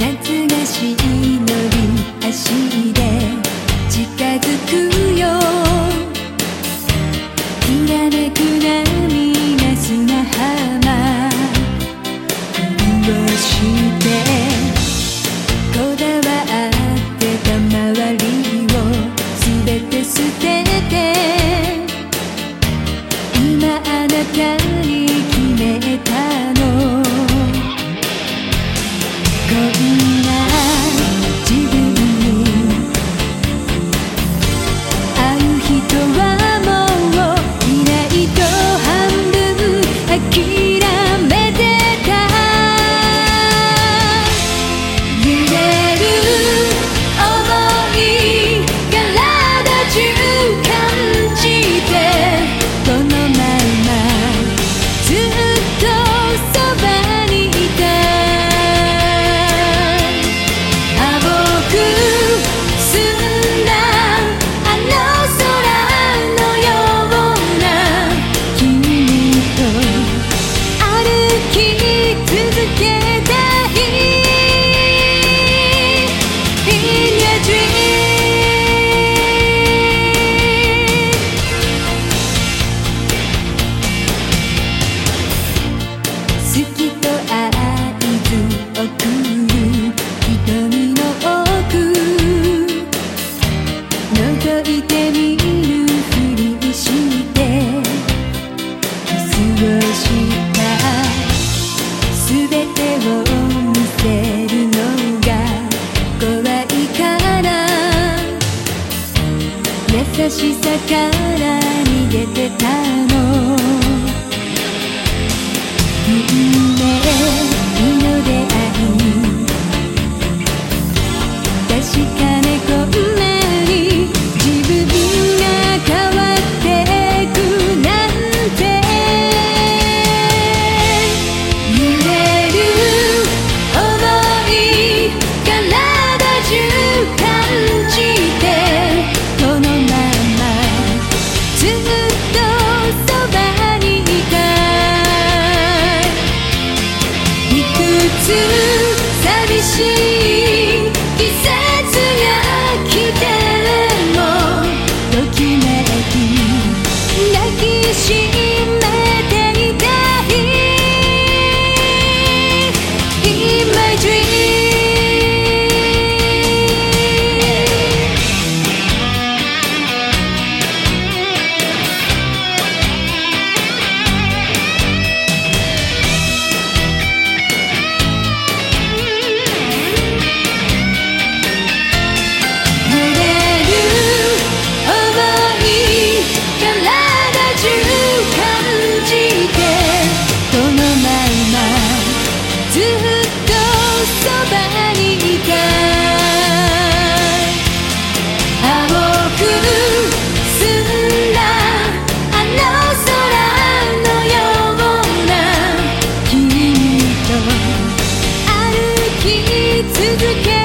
夏がしのり足で近づくよ。優しさから逃げてたの、うん。り続け